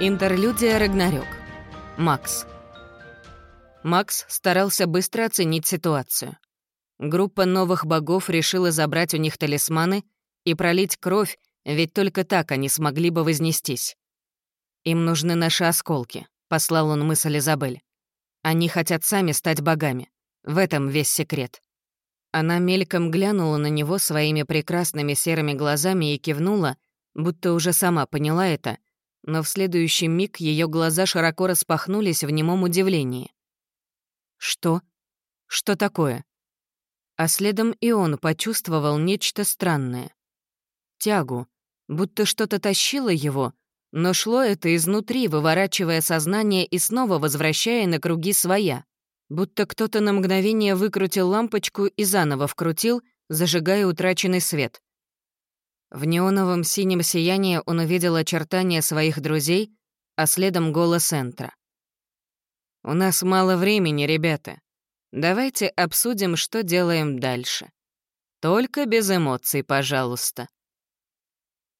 Интерлюдия Рагнарёк. Макс. Макс старался быстро оценить ситуацию. Группа новых богов решила забрать у них талисманы и пролить кровь, ведь только так они смогли бы вознестись. «Им нужны наши осколки», — послал он мысль Изабель. «Они хотят сами стать богами. В этом весь секрет». Она мельком глянула на него своими прекрасными серыми глазами и кивнула, будто уже сама поняла это — но в следующий миг ее глаза широко распахнулись в немом удивлении. «Что? Что такое?» А следом и он почувствовал нечто странное. Тягу, будто что-то тащило его, но шло это изнутри, выворачивая сознание и снова возвращая на круги своя. Будто кто-то на мгновение выкрутил лампочку и заново вкрутил, зажигая утраченный свет. В неоновом синем сиянии он увидел очертания своих друзей, а следом голос Энтра. «У нас мало времени, ребята. Давайте обсудим, что делаем дальше. Только без эмоций, пожалуйста».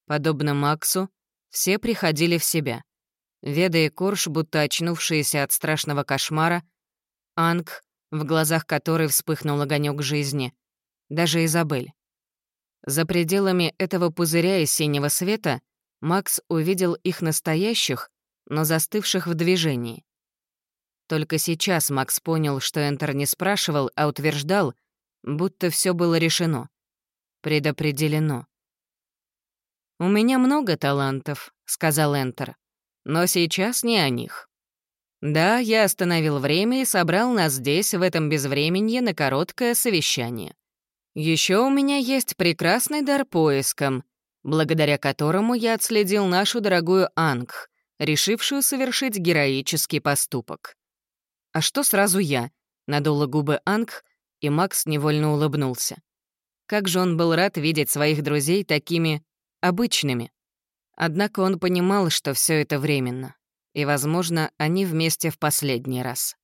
Подобно Максу, все приходили в себя. Веда и Корж, будто очнувшиеся от страшного кошмара, Анг, в глазах которой вспыхнул огонек жизни, даже Изабель. За пределами этого пузыря из синего света Макс увидел их настоящих, но застывших в движении. Только сейчас Макс понял, что Энтер не спрашивал, а утверждал, будто все было решено. Предопределено. «У меня много талантов», — сказал Энтер, «но сейчас не о них. Да, я остановил время и собрал нас здесь, в этом безвременье, на короткое совещание. Еще у меня есть прекрасный дар поиском, благодаря которому я отследил нашу дорогую Ангх, решившую совершить героический поступок. «А что сразу я?» — надула губы Ангх, и Макс невольно улыбнулся. Как же он был рад видеть своих друзей такими обычными. Однако он понимал, что все это временно, и, возможно, они вместе в последний раз.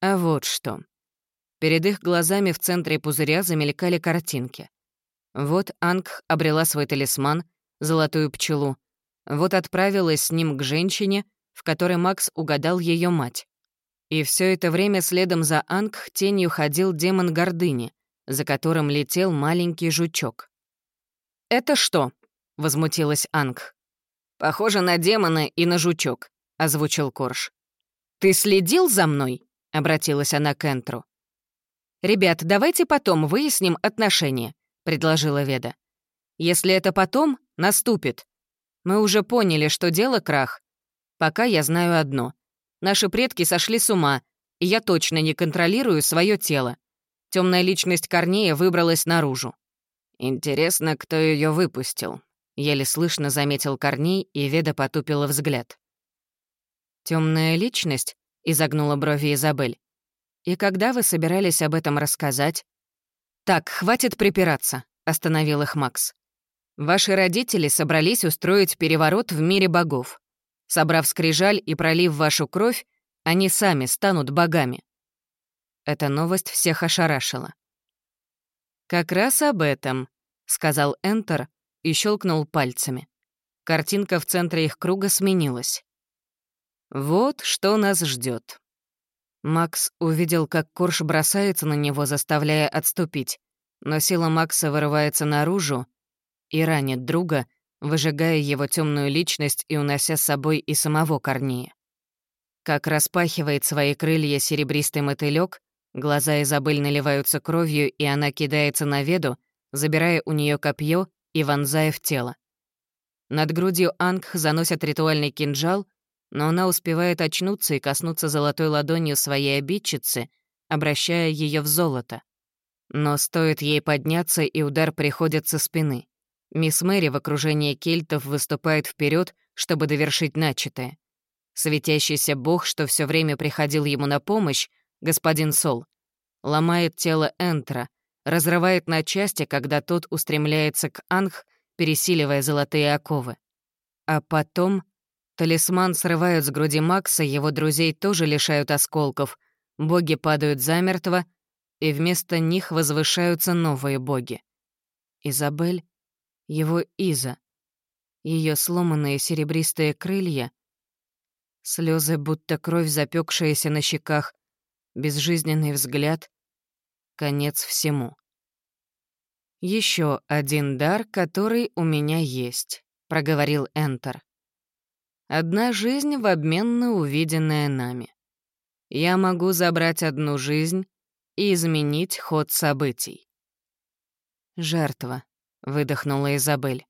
А вот что. Перед их глазами в центре пузыря замелькали картинки. Вот Анг обрела свой талисман, золотую пчелу. Вот отправилась с ним к женщине, в которой Макс угадал ее мать. И все это время следом за Анг тенью ходил демон гордыни, за которым летел маленький жучок. «Это что?» — возмутилась Анг. «Похоже на демона и на жучок», — озвучил Корж. «Ты следил за мной?» — обратилась она к Энтру. «Ребят, давайте потом выясним отношения», — предложила Веда. «Если это потом, наступит. Мы уже поняли, что дело крах. Пока я знаю одно. Наши предки сошли с ума, и я точно не контролирую свое тело. Темная личность Корнея выбралась наружу. Интересно, кто ее выпустил. Еле слышно заметил Корней, и Веда потупила взгляд. Темная личность?» — изогнула брови Изабель. «И когда вы собирались об этом рассказать?» «Так, хватит припираться», — остановил их Макс. «Ваши родители собрались устроить переворот в мире богов. Собрав скрижаль и пролив вашу кровь, они сами станут богами». Эта новость всех ошарашила. «Как раз об этом», — сказал Энтер и щелкнул пальцами. Картинка в центре их круга сменилась. «Вот что нас ждет. Макс увидел, как Корж бросается на него, заставляя отступить, но сила Макса вырывается наружу и ранит друга, выжигая его темную личность и унося с собой и самого Корнея. Как распахивает свои крылья серебристый мотылёк, глаза Изабель наливаются кровью, и она кидается на веду, забирая у нее копье и вонзая в тело. Над грудью Ангх заносят ритуальный кинжал, но она успевает очнуться и коснуться золотой ладонью своей обидчицы, обращая ее в золото. Но стоит ей подняться, и удар приходит со спины. Мисс Мэри в окружении кельтов выступает вперед, чтобы довершить начатое. Светящийся бог, что все время приходил ему на помощь, господин Сол, ломает тело Энтра, разрывает на части, когда тот устремляется к Анх, пересиливая золотые оковы. А потом Талисман срывают с груди Макса, его друзей тоже лишают осколков, боги падают замертво, и вместо них возвышаются новые боги. Изабель, его Иза. Ее сломанные серебристые крылья, слезы, будто кровь, запекшаяся на щеках, безжизненный взгляд, конец всему. Еще один дар, который у меня есть», — проговорил Энтер. «Одна жизнь в обмен на увиденное нами. Я могу забрать одну жизнь и изменить ход событий». «Жертва», — выдохнула Изабель.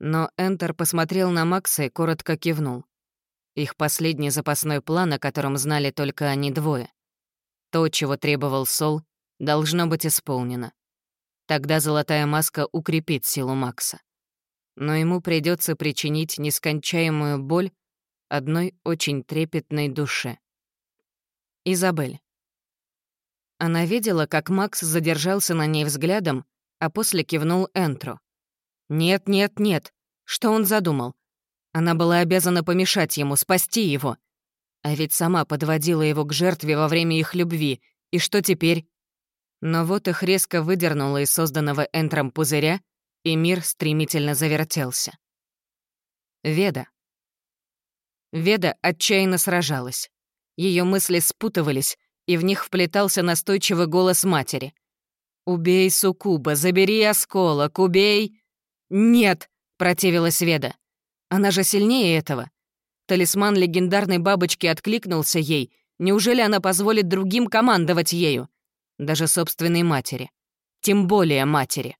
Но Энтер посмотрел на Макса и коротко кивнул. Их последний запасной план, о котором знали только они двое. То, чего требовал Сол, должно быть исполнено. Тогда золотая маска укрепит силу Макса. Но ему придется причинить нескончаемую боль одной очень трепетной душе. Изабель. Она видела, как Макс задержался на ней взглядом, а после кивнул Энтру. Нет, нет, нет. Что он задумал? Она была обязана помешать ему, спасти его. А ведь сама подводила его к жертве во время их любви. И что теперь? Но вот их резко выдернуло из созданного Энтром пузыря, и мир стремительно завертелся. Веда. Веда отчаянно сражалась. Ее мысли спутывались, и в них вплетался настойчивый голос матери. «Убей Сукуба, забери осколок, убей...» «Нет!» — противилась Веда. «Она же сильнее этого. Талисман легендарной бабочки откликнулся ей. Неужели она позволит другим командовать ею? Даже собственной матери. Тем более матери.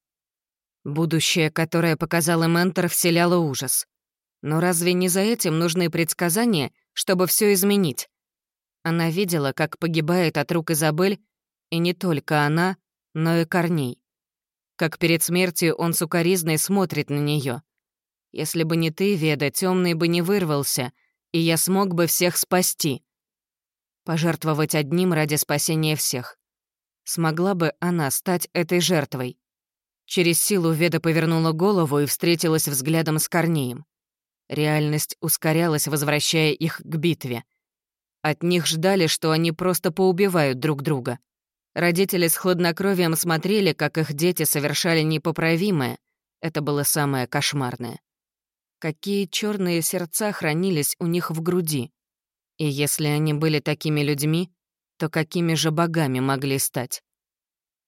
Будущее, которое показал им вселяло ужас. Но разве не за этим нужны предсказания, чтобы все изменить? Она видела, как погибает от рук Изабель, и не только она, но и Корней как перед смертью он сукоризной смотрит на нее. Если бы не ты, Веда, темный бы не вырвался, и я смог бы всех спасти. Пожертвовать одним ради спасения всех. Смогла бы она стать этой жертвой. Через силу Веда повернула голову и встретилась взглядом с Корнеем. Реальность ускорялась, возвращая их к битве. От них ждали, что они просто поубивают друг друга. Родители с хладнокровием смотрели, как их дети совершали непоправимое. Это было самое кошмарное. Какие черные сердца хранились у них в груди. И если они были такими людьми, то какими же богами могли стать?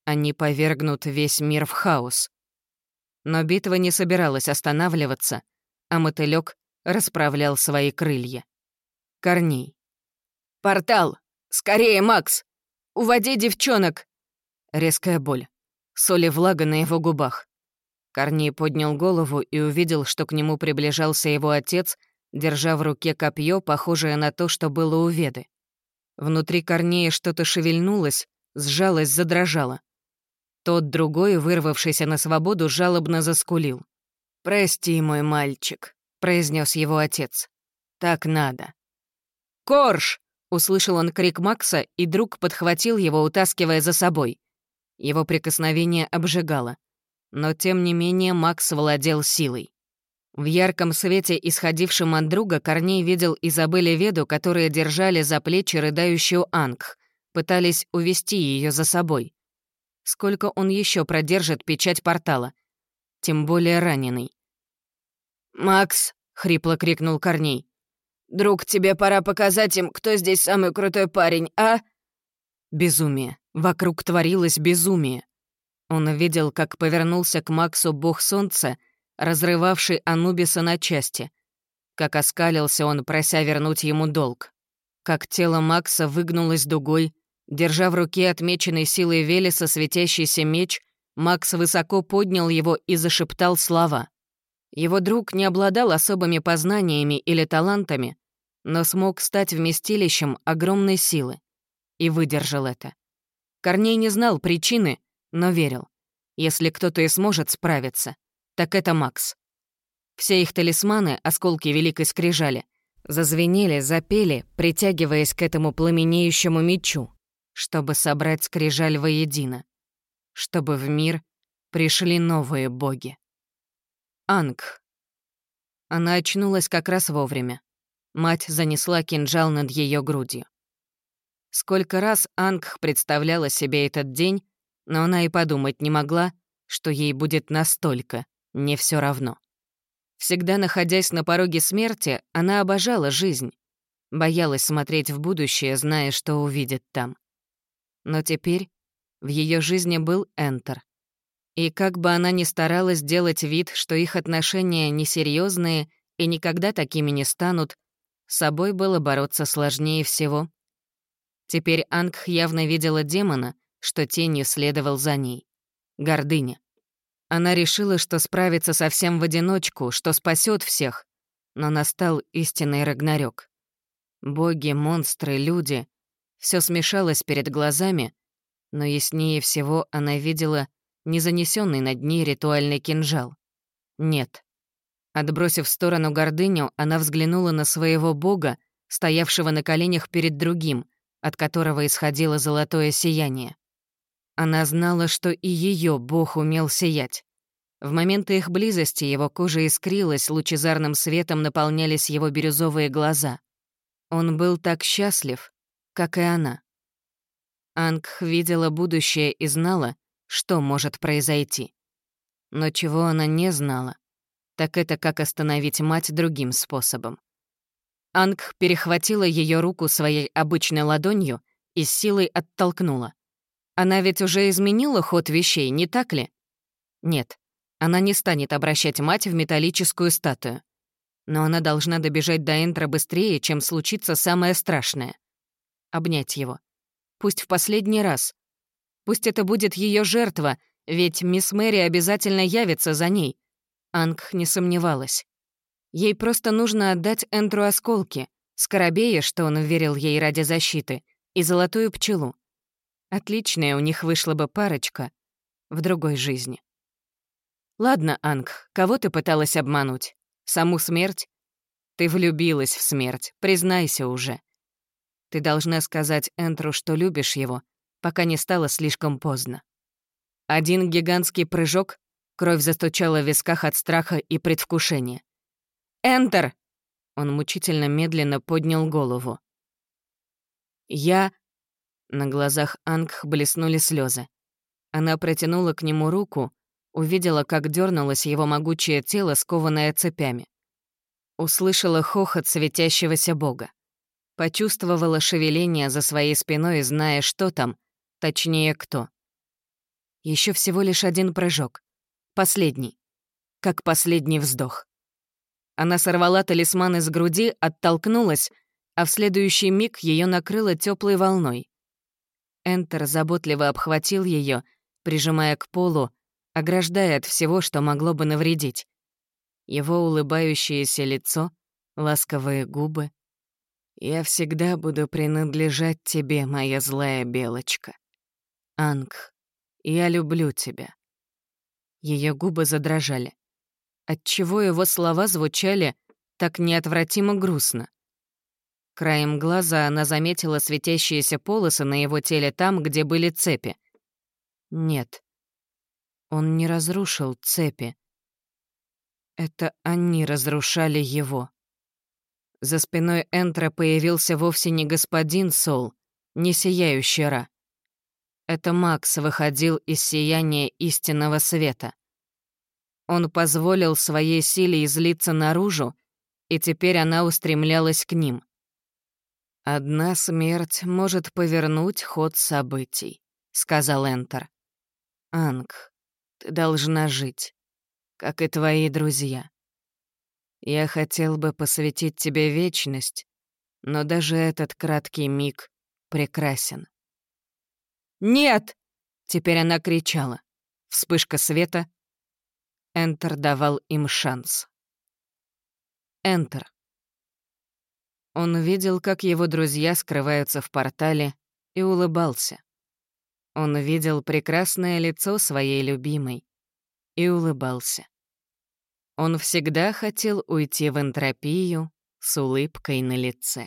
Они повергнут весь мир в хаос. Но битва не собиралась останавливаться, а мотылёк расправлял свои крылья. Корней. «Портал! Скорее, Макс!» Уводи девчонок!» Резкая боль. Соль и влага на его губах. Корней поднял голову и увидел, что к нему приближался его отец, держа в руке копье, похожее на то, что было у Веды. Внутри Корнея что-то шевельнулось, сжалось, задрожало. Тот другой, вырвавшийся на свободу, жалобно заскулил. «Прости, мой мальчик», — произнес его отец. «Так надо». «Корж!» Услышал он крик Макса, и друг подхватил его, утаскивая за собой. Его прикосновение обжигало. Но тем не менее Макс владел силой. В ярком свете, исходившем от друга, Корней видел Изабель Веду, которые держали за плечи рыдающую Ангх, пытались увести ее за собой. Сколько он еще продержит печать портала? Тем более раненый. «Макс!» — хрипло крикнул Корней. «Друг, тебе пора показать им, кто здесь самый крутой парень, а?» Безумие. Вокруг творилось безумие. Он видел, как повернулся к Максу бог солнца, разрывавший Анубиса на части. Как оскалился он, прося вернуть ему долг. Как тело Макса выгнулось дугой, держа в руке отмеченный силой Велеса светящийся меч, Макс высоко поднял его и зашептал слова. Его друг не обладал особыми познаниями или талантами, но смог стать вместилищем огромной силы. И выдержал это. Корней не знал причины, но верил. Если кто-то и сможет справиться, так это Макс. Все их талисманы, осколки Великой Скрижали, зазвенели, запели, притягиваясь к этому пламенеющему мечу, чтобы собрать Скрижаль воедино, чтобы в мир пришли новые боги. Анг. Она очнулась как раз вовремя. Мать занесла кинжал над ее грудью. Сколько раз Ангх представляла себе этот день, но она и подумать не могла, что ей будет настолько не все равно. Всегда находясь на пороге смерти, она обожала жизнь. Боялась смотреть в будущее, зная, что увидит там. Но теперь в ее жизни был Энтер. И как бы она ни старалась делать вид, что их отношения несерьезные и никогда такими не станут, с собой было бороться сложнее всего. Теперь Ангх явно видела демона, что тенью следовал за ней. Гордыня. Она решила, что справится совсем в одиночку, что спасет всех, но настал истинный Рагнарёк. Боги, монстры, люди — все смешалось перед глазами, но яснее всего она видела не занесенный над ней ритуальный кинжал. Нет. Отбросив в сторону гордыню, она взглянула на своего бога, стоявшего на коленях перед другим, от которого исходило золотое сияние. Она знала, что и ее бог умел сиять. В моменты их близости его кожа искрилась, лучезарным светом наполнялись его бирюзовые глаза. Он был так счастлив, как и она. Ангх видела будущее и знала, что может произойти. Но чего она не знала, так это как остановить мать другим способом. Ангх перехватила ее руку своей обычной ладонью и с силой оттолкнула. Она ведь уже изменила ход вещей, не так ли? Нет, она не станет обращать мать в металлическую статую. Но она должна добежать до Энтра быстрее, чем случится самое страшное. Обнять его. Пусть в последний раз. Пусть это будет ее жертва, ведь мисс Мэри обязательно явится за ней. Анг не сомневалась. Ей просто нужно отдать Энтру осколки, скоробея, что он верил ей ради защиты, и золотую пчелу. Отличная у них вышла бы парочка в другой жизни. Ладно, Анг, кого ты пыталась обмануть? Саму смерть? Ты влюбилась в смерть, признайся уже. Ты должна сказать Энтру, что любишь его, пока не стало слишком поздно. Один гигантский прыжок, кровь застучала в висках от страха и предвкушения. «Энтер!» Он мучительно медленно поднял голову. «Я...» На глазах Ангх блеснули слезы. Она протянула к нему руку, увидела, как дернулось его могучее тело, скованное цепями. Услышала хохот светящегося бога. Почувствовала шевеление за своей спиной, зная, что там, точнее, кто. Еще всего лишь один прыжок. Последний. Как последний вздох. Она сорвала талисман из груди, оттолкнулась, а в следующий миг ее накрыло теплой волной. Энтер заботливо обхватил ее, прижимая к полу, ограждая от всего, что могло бы навредить. Его улыбающееся лицо, ласковые губы. «Я всегда буду принадлежать тебе, моя злая белочка. Анг, я люблю тебя». Ее губы задрожали. Отчего его слова звучали так неотвратимо грустно. Краем глаза она заметила светящиеся полосы на его теле там, где были цепи. Нет, он не разрушил цепи. Это они разрушали его. За спиной Энтра появился вовсе не господин Сол, не сияющий Ра. Это Макс выходил из сияния истинного света. Он позволил своей силе излиться наружу, и теперь она устремлялась к ним. «Одна смерть может повернуть ход событий», — сказал Энтер. «Анг, ты должна жить, как и твои друзья. Я хотел бы посвятить тебе вечность, но даже этот краткий миг прекрасен». «Нет!» — теперь она кричала. Вспышка света. Энтер давал им шанс. Энтер. Он видел, как его друзья скрываются в портале, и улыбался. Он видел прекрасное лицо своей любимой и улыбался. Он всегда хотел уйти в энтропию с улыбкой на лице.